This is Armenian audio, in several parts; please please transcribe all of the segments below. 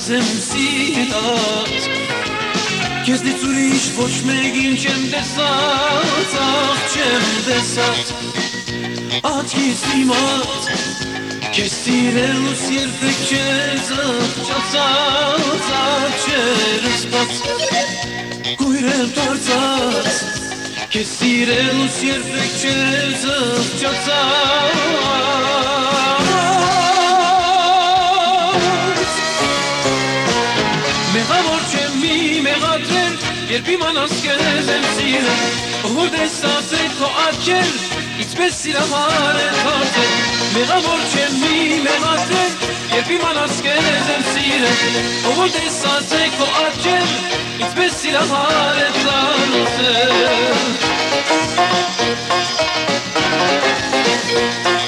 zemzin است کسی تو ریش باش میگین چم دست آخ چم دست آت کسیمات کسی رو سیر فکر زخ چسات آچرس بات گویرم ترزات کسی رو سیر فکر زخ چسات Երբ իմանաս կեզ եմ սիրել Որ տեսած է քո աչքեր Ինչպես սիրահար է խարձել Մեղավոր չեմ մի մեղադրել Երբ իմանաս կեզ եմ սիրել Որ տեսած է քո աչքեր Ինչպես սիրահար է ծանուցել Կյանքը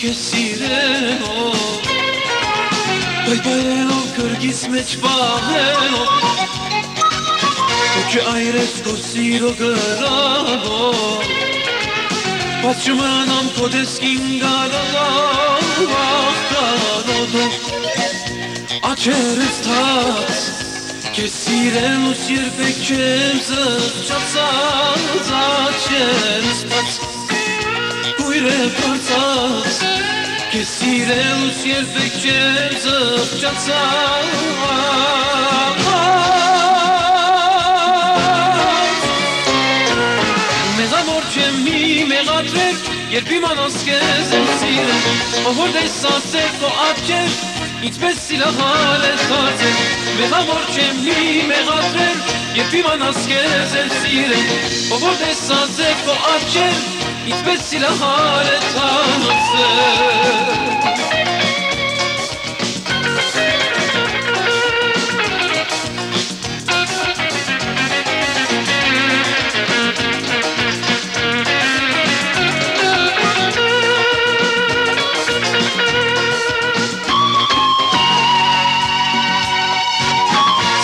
che sireno Paj bajeno kërgis me qpaheno Po që ajres kosiro gërano Pa që më nam kodeskin gërano Gërano do A qërës tas Che sireno sirpe qemësë Qatë reportaż Che si reusi e vecchiezza که می مغاتر یر بی مناس که زمسیره آورد احساسه با ابکر ایت به سیلا حالت خاطر به همار که می مغاتر یر بی مناس که زمسیره آورد احساسه با ابکر İsmet silahane tanrısı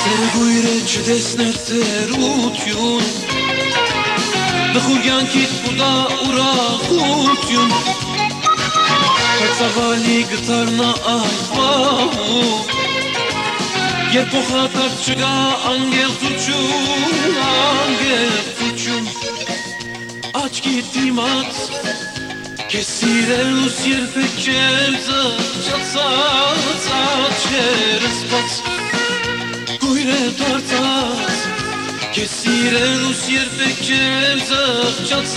Sehr gut, jetzt ist nicht. بخوگن کیت خدا اورا خوتیون Kaçavali gıtarna ahvahu Yer poha tarçıga angel tuçun Angel tuçun Aç gittim at Kesire us yer feker Çatsa çat çeres pat Kuyre tartar كثيرا وسير فكر بزاف جاتات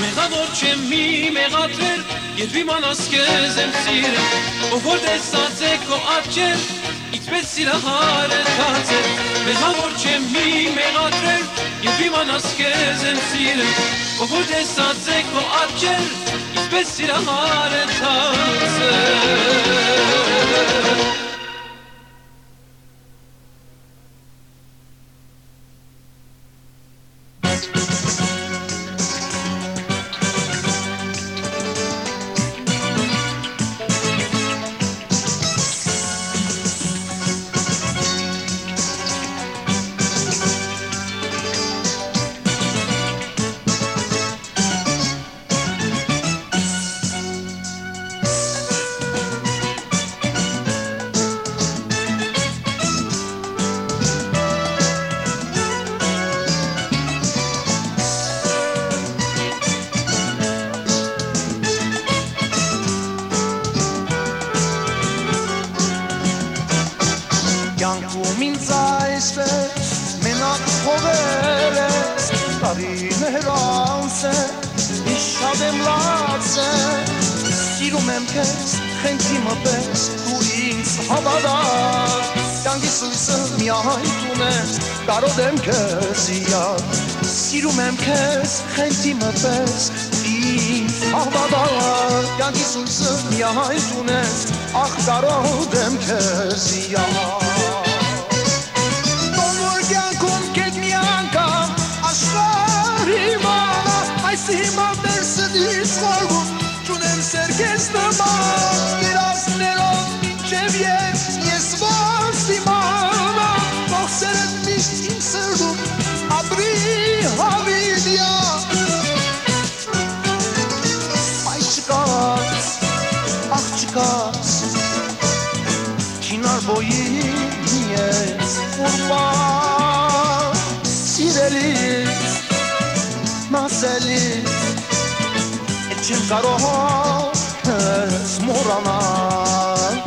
مغادر تشمي مغادر يدبي ما نسكز امسير وفور دستاتك وآتشر İtmesi laharet katil Mehavur çemmi megadrer Yedbi manas gezem sirem Obur desazek o atçer esirhane tansın սիրում եմ քեզ խենթի մպես ինձ հավատար կյանքի սույսը միայն տուն ես ախ կարոտ եմ քեզ իար չեմ կարող ես մորանալ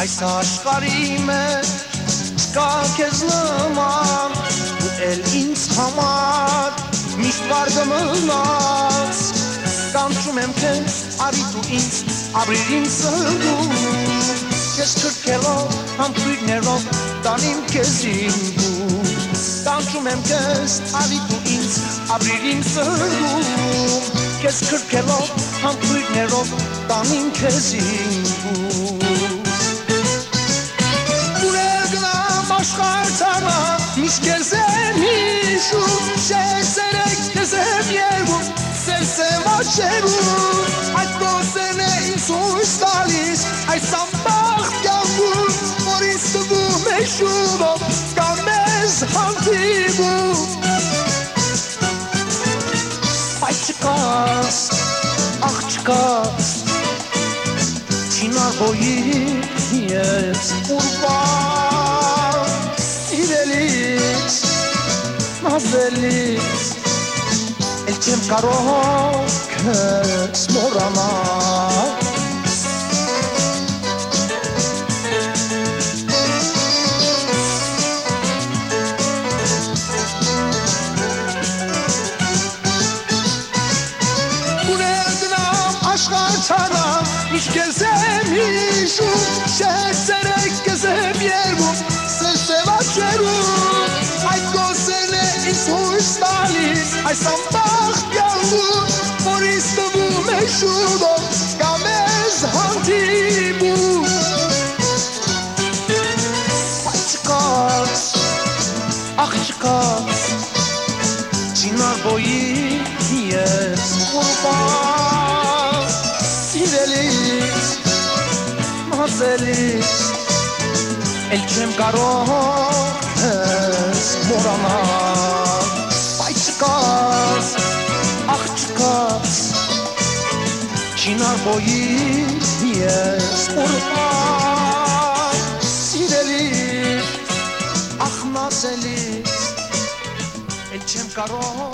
Այս աշխարհի մեջ չկա քեզ նման ու էլ ինձ համար միշտ վարգը մնաց կանչում եմ քեզ արի դու ինձ ապրիր ինձ սրդում քեզ քրքելով համբույրներով տանիմ քեզ ինգու կանչում եմ քեզ արի դու ինձ ապրիր ինձ սրդում քեզ քրքելով համբույրներով տանիմ քեզ ինգու աշխարհ ցանա միշտ քեզեմ հիշում սերսեմ աչերում այդ գործեն է ինձ հույս տալիս այս ամբախտ կյանքում որ ինձ տվում է շուտով կամ մեզ հանդիպում այդ չկաս աղ չկաս չինար բոյի ես ուրվար սիրելիս նազելիս էլ չեմ կարող քեզ մոռանալ աշխարհ ցանամ միշտ քեզ եմ հիշում շերտերեք քեզ եմ երգում սերսև աչերում այդ գործերն է por Istanbul meşhur Gamez Hantibu Açıkar, ak çıkar Çınar boyu diye kurban Sireli, mazeli Elçem karon չինար բոյի ես ուրպան սիրելիս ախ մազելիս էլ չեմ կարող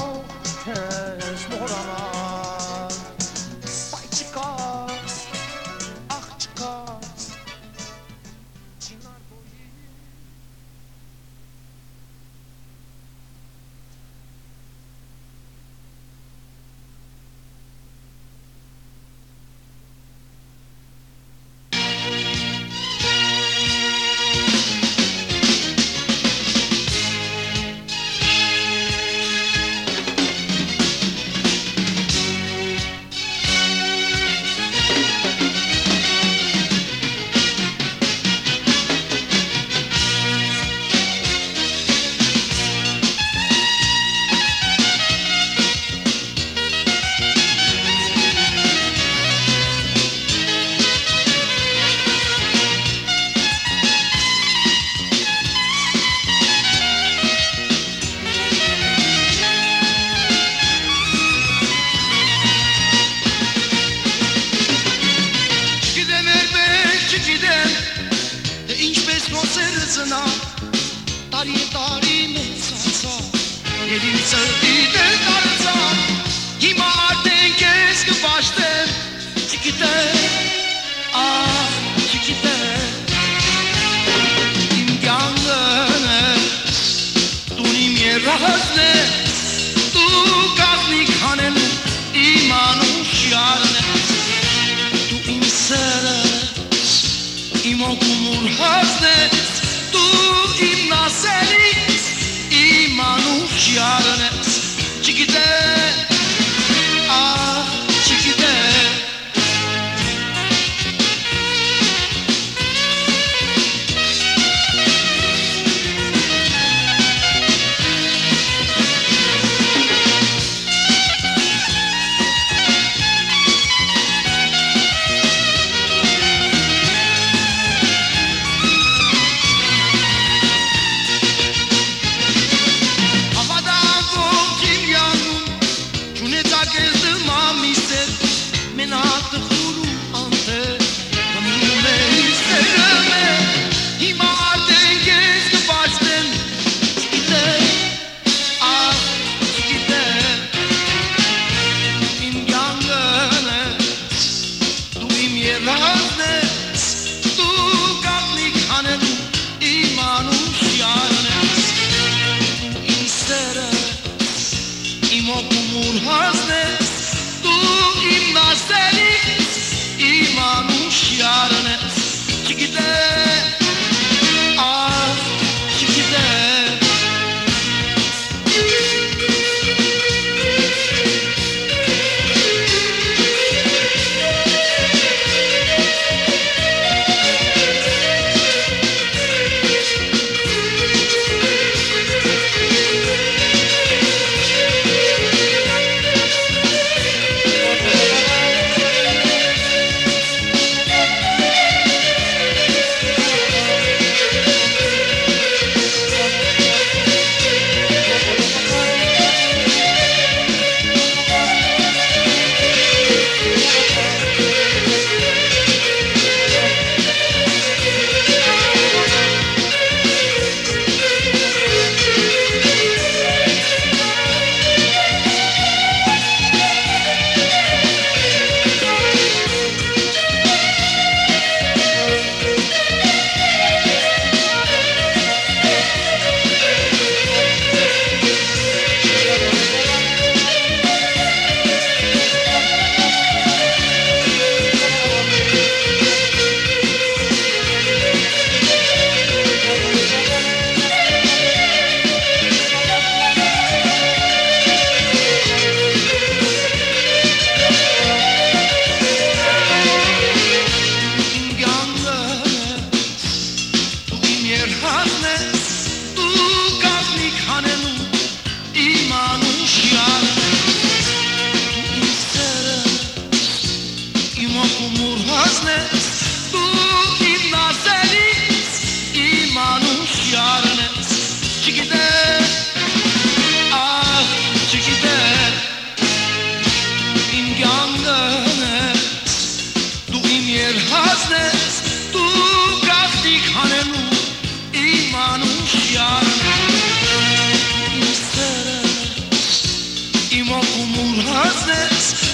hustlers.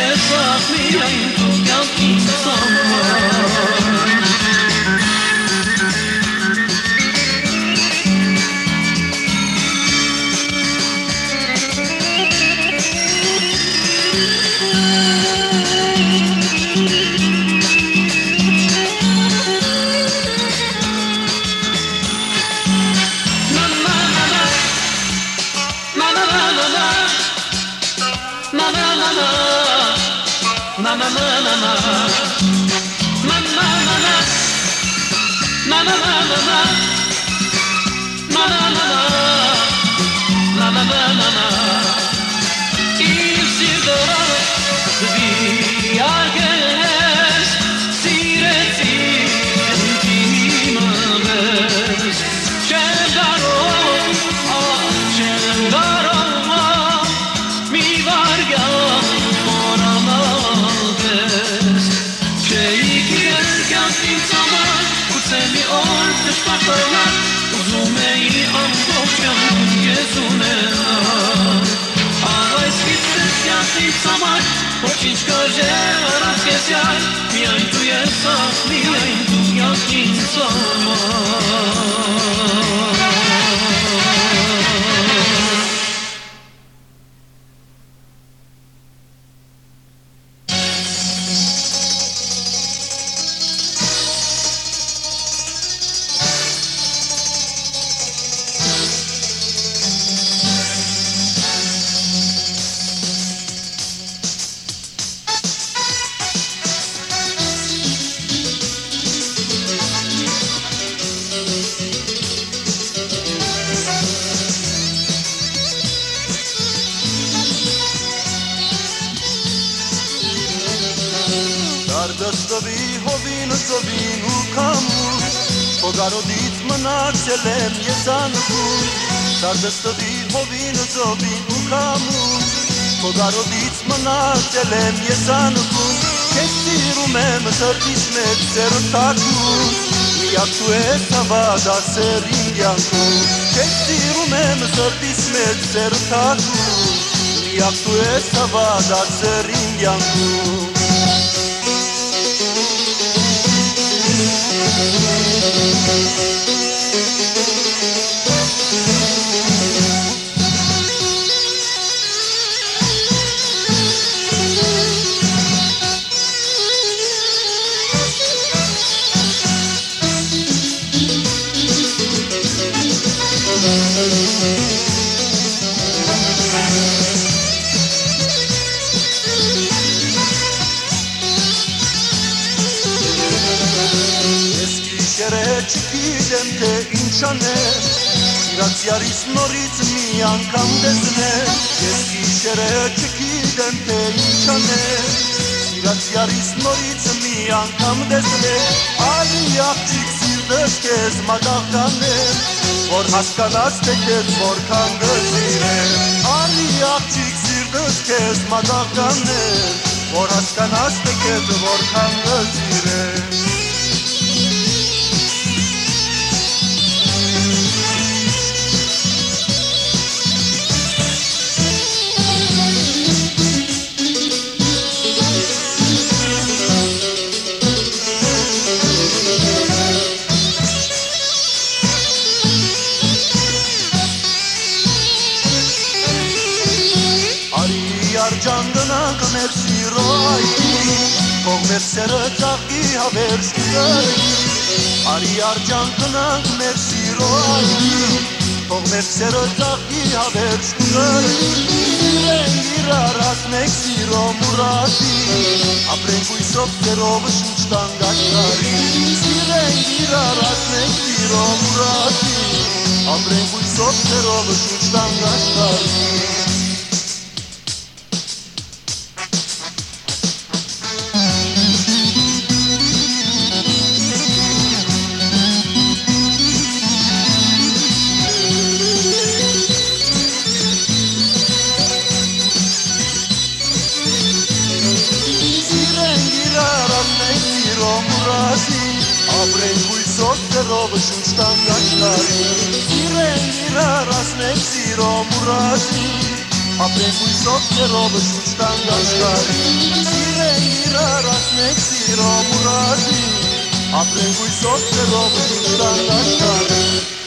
guess I'll be able to help someone. llevan hacia Mira y tú y esas, mira tú. Արդստվի հովին ծովին ու կամուր Հոգարոդից մնացել եմ ես անգուր Արդստվի հովին ծովին ու կամուր Հոգարոդից մնացել եմ ես անգուր Քեզ սիրում եմ սրտիս մեջ սերտակուր Միակ դու ես հավատասեր իմ կյանքում Քեզ սիրում եմ սրտիս մեջ սերտակուր Միակ դու ես հավատասեր իմ կյանքում ինչ անել Սիրած յարից նորից մի անգամ տեսնել Ես գիշերը չգիտեմ թե ինչ անել Սիրած յարից նորից մի անգամ տեսնել Ալի աղջիկ սիրտս քեզ մատաղ կանել Որ հասկանաս թե քեզ որքան գծիրեմ Ալի աղջիկ սիրտս քեզ մատաղ կանել Որ հասկանաս թե քեզ որքան գծիրեմ մեր սիրոյի Կող մեր սերը ծաղկի հավերս կրի Արի արջանգնանք մեր սիրոյի Կող մեր սերը ծաղկի հավերս կրի Սիրեն իրար ասնեք սիրո մուրադի Ապրենք ույսով սերով շուչ տանգաչարի Սիրեն իրար ասնենք սիրո մուրադի Ապրենք ույսով սերով շուչ տանգաչարի აბრენგვი სოტერობშინ შტანგაშკარი ირენირარას ნეცი რომ რაზი აბრენგვი სოტერობშინ შტანგაშკარი ირენირარას ნეცი რომ რაზი აბრენგვი სოტერობშინ შტანგაშკარი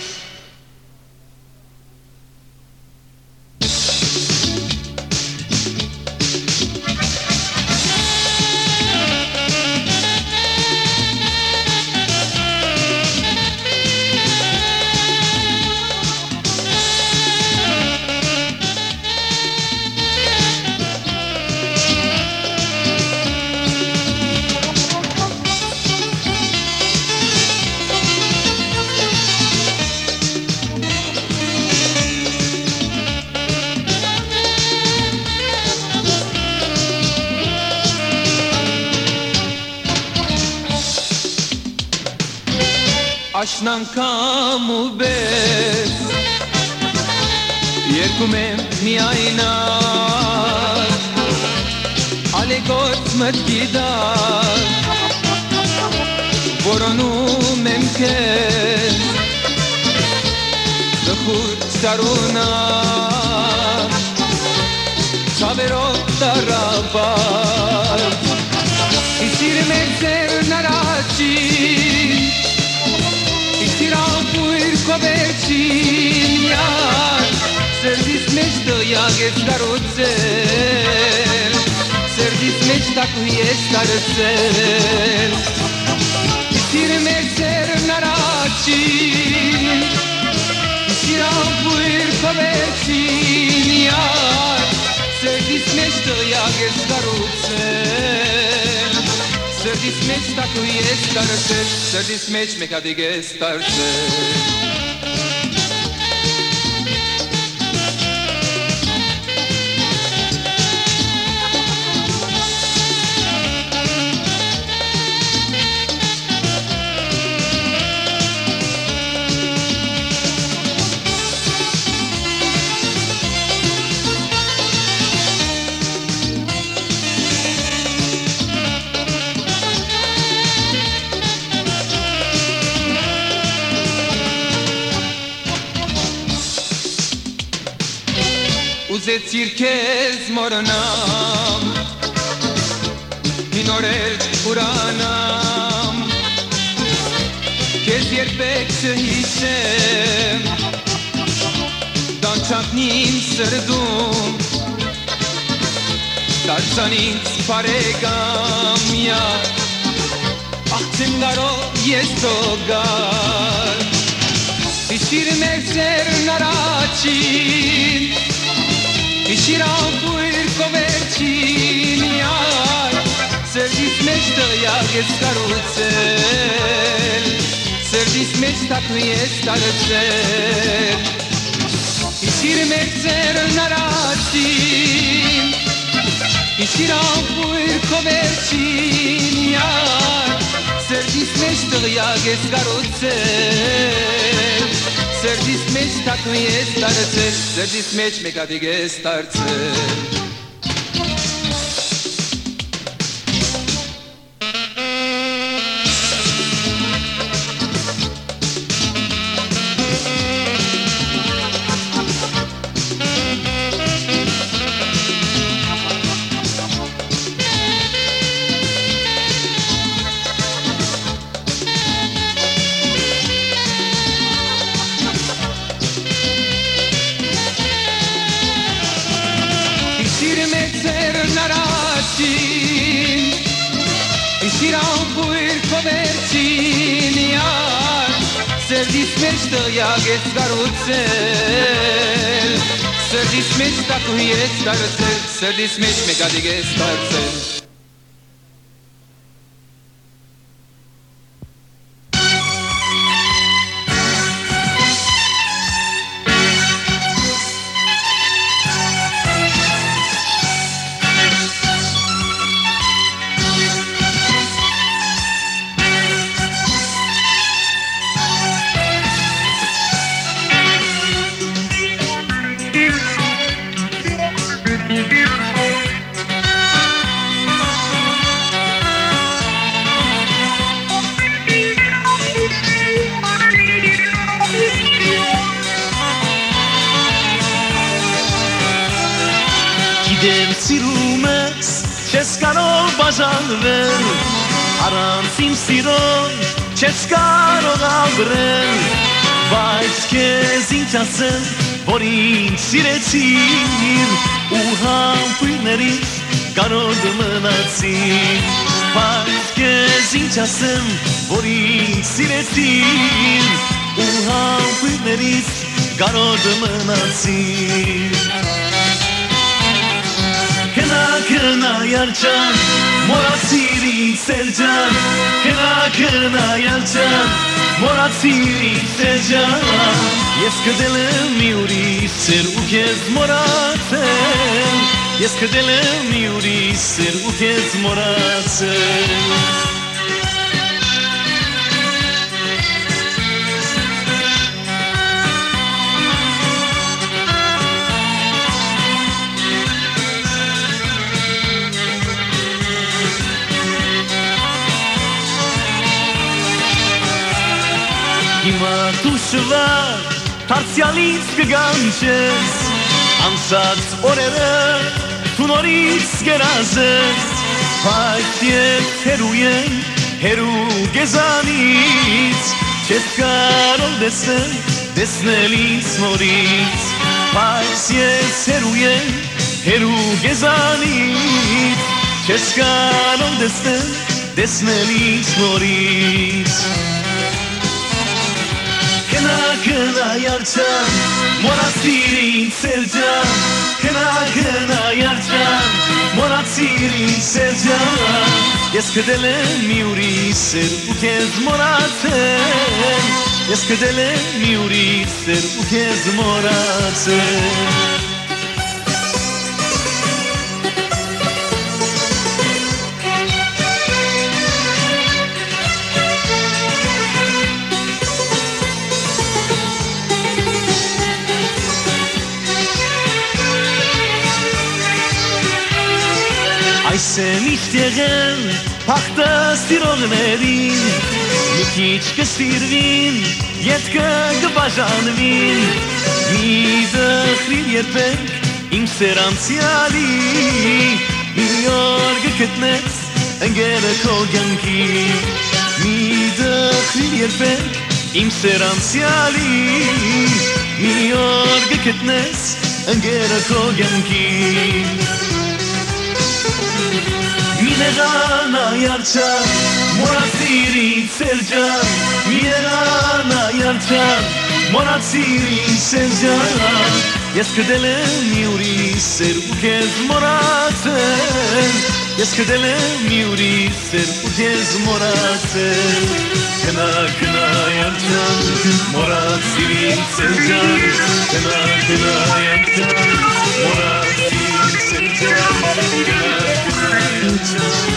tarafa İçirme zerner açin İçira buir koberçin yar Serdis meşdo ya gefdar otzel Serdis meşda kuyes tarzel İçirme zerner açin İçira buir koberçin Mister jakie staruce. Ser dis mech tak tu jest starce Ser dis mech meka diges starce Usted cirques moronam Minorer uranam Kezyer pek sehişem Dan çapnim sırdum Darsanit paregam ya. Ahtim daro yestogar Isir merser naraçin Iširao puir comercial Sergi smesta jages carusel Sergi smesta tu jest arcel Išir mercer naracin Iširao puir comercial Sergi smesta jages carusel Յար Սերդիս մեջ տղյակ ես տարծել Սերդիս մեջ մեկադիգ ես տարծել Tiramburi comerținian Se dismește iageți carusel Se dismește cu ies carusel Se dismește mega diges carusel ինչ ասեմ, որ ինձ սիրեցիր Ու համբույրներից կանոտ մնացիր Քնա քնա յարջան մորացիր ինձ սերջան Քնա քնա յարջան մորացիր ինձ սերջան Ես կդել եմ մի ուրիշ սեր ու քեզ մորացել Ես կդել եմ մի ուրիշ սեր ու քեզ մորացել Շվար Թարցյալից կգանչես Անցած օրերը Դու նորից գերազես Բայց ետ հերու են Հերու գեզանից Չես կարող դեսնել Դեսնել ինձ նորից Բայց ես հերու են Հերու գեզանից Չես կարող դեսնել Դեսնել ինձ նորից Քնա քնա յարջան Hâna, iarcea Monastirii sergea Hâna, hâna, iarcea Monastirii sergea Eskidele miuri ser bu kez moraten Eskidele miuri ser bu kez միշտ եղել հաղթը սիրողներին Մի քիչ կստիրվին, ետքը կբաժանվին Մի դխրիր երբեք իմ սերանցիալի մի օր գտնես ընկերը քո կյանքի մի դխրի երբեք իմ սերանցիալի մի օր գտնես ընկերը քո կյանքի Minerana yarçan Moratiri Sercan Minerana yarçan Moratiri Sercan Ես կդել եմ մի ուրիշ սեր ու քեզ մոռացել Ես կդել եմ մի ուրիշ սեր ու քեզ մոռացել Կնա կնա յանցան մոռացիր ինձ սերջան Կնա կնա յանցան մոռացիր ինձ սերջան Կնա Thank you.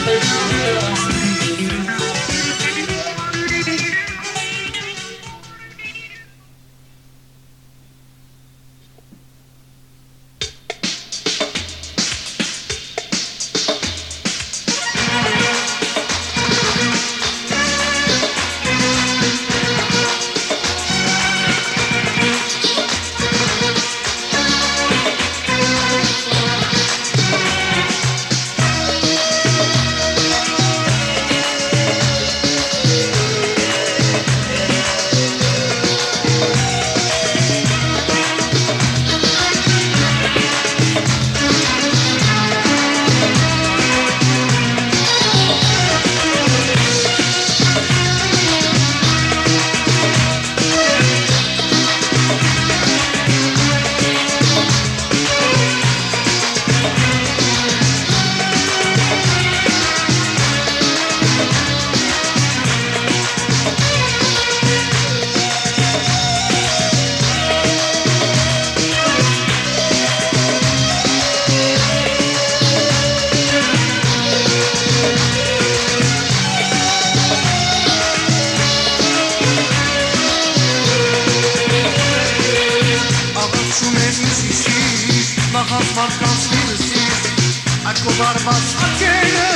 զարված աչքերը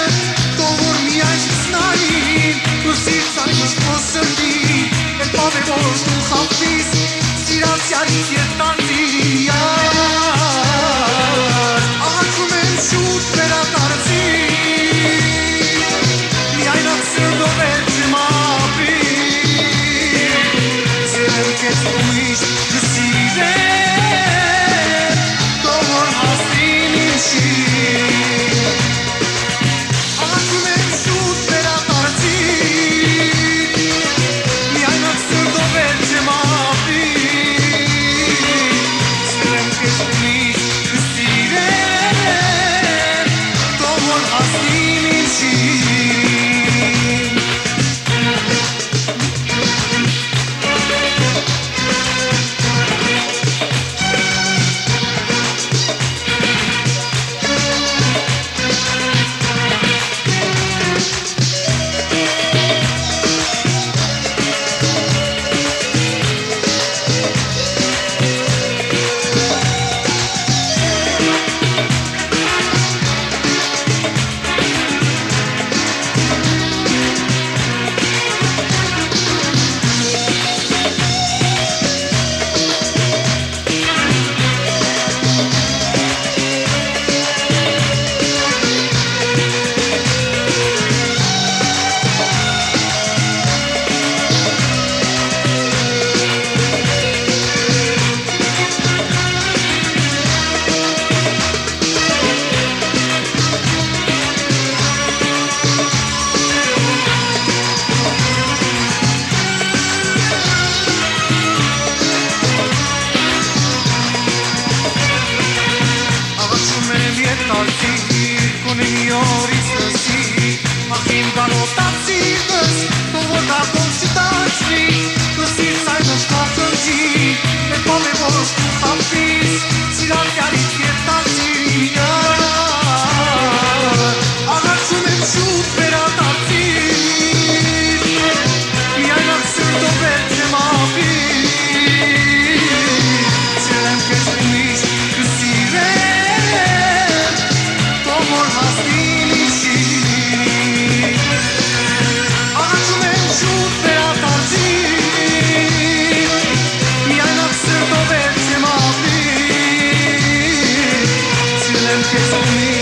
Դովոր միայն շսնային Ուրսից այս մոսնդի Էլ պավևոր դու խավտիս Սիրացյարից երտանցի Ա of me.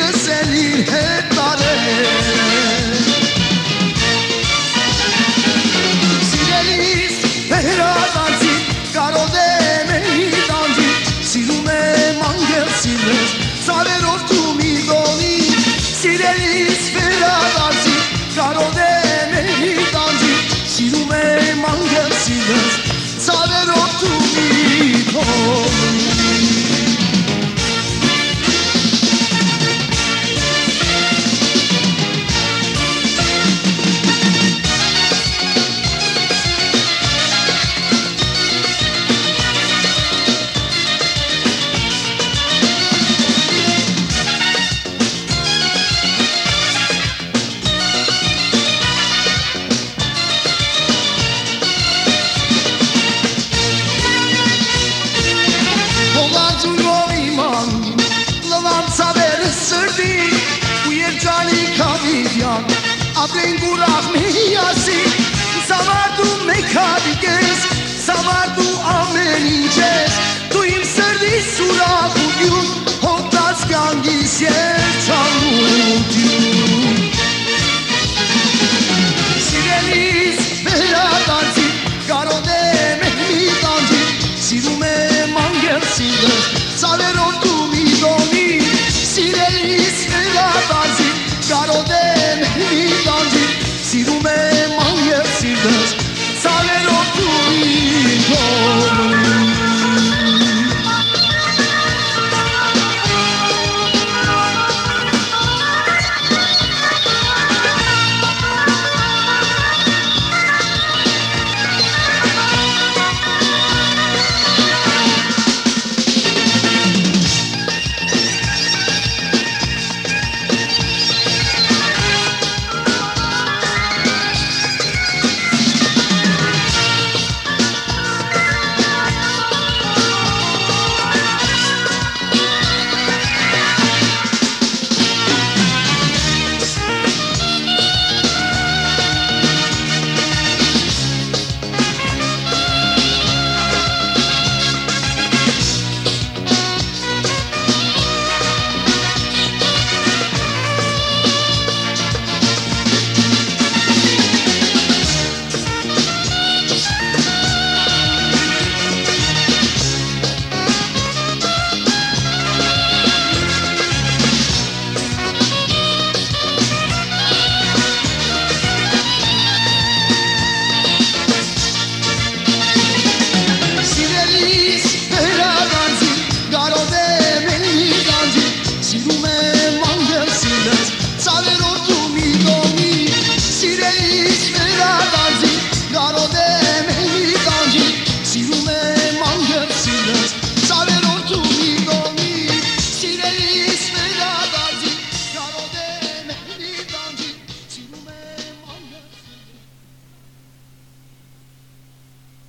güzeli hep dare